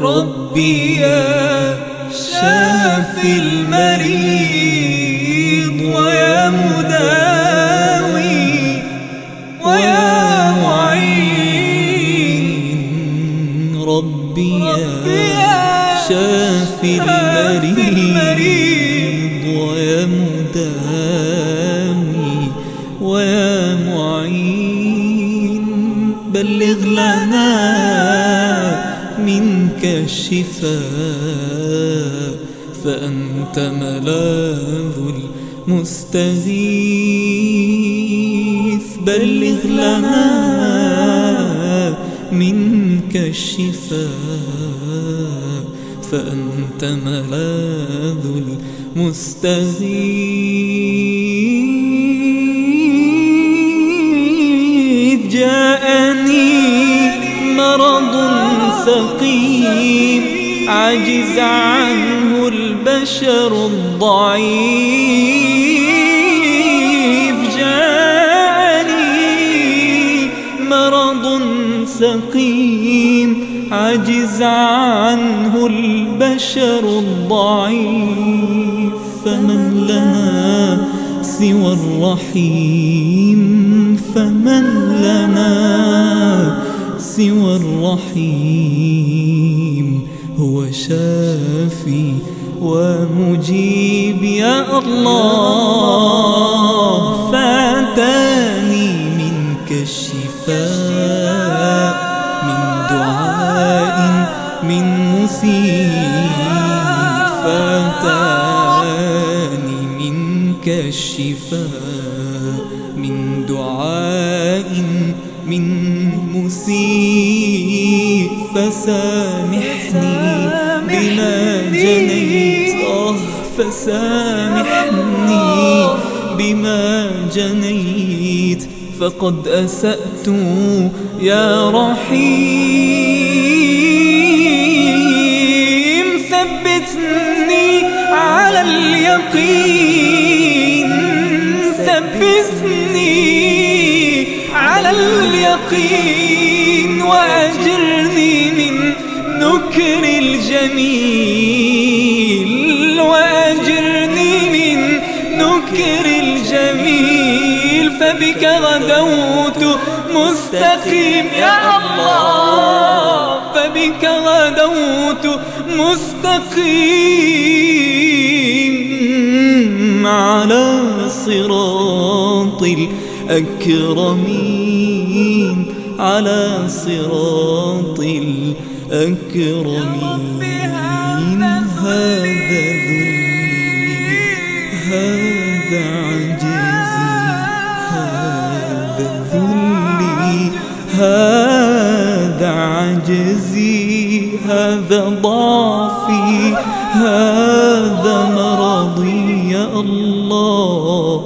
ربي يا شافي المريض ويا مداوي ويا معين. ربي يا شافي المريض ويا مداوي ويا معين. بلغ لنا منك الشفاء فأنت ملاذ المستغيث. بلغ لنا منك الشفاء فأنت ملاذ المستغيث. سقيم عجز عنه البشر الضعيف. جاءني مرض سقيم عجز عنه البشر الضعيف. فمن لنا سوى الرحيم فمن لنا سوى الرحيم هو شافي ومجيب يا الله. فاتاني منك الشفاء من دعاء من مسيء. فاتاني منك الشفاء من دعاء. من مسيء فسامحني بما جنيت. آه فسامحني بما جنيت. فقد أسأت يا رحيم. ثبتني على اليقين. اليقين وأجرني من نكر الجميل وأجرني من نكر الجميل. فبك غدوت مستقيم يا الله فبك غدوت مستقيم على صراط الأكرمين على صراط الأكرمين. هذا ذلي هذا عجزي هذا ذلي هذا عجزي هذا ضعفي هذا مرضي يا الله.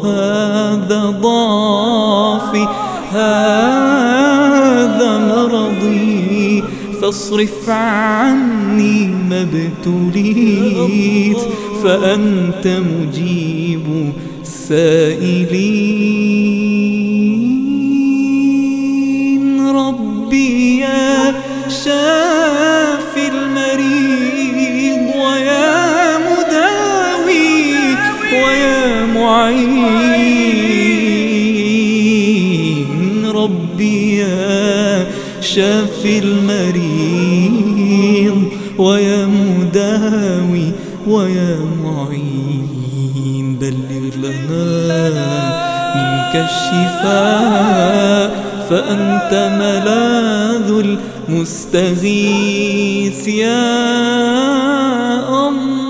هذا مرضي فاصرف عني ما ابتليت فأنت مجيب السائلين. ربي يا شافي المريض ويا مداوي ويا معين بلغ لنا منك الشفاء فأنت ملاذ المستغيث يا الله.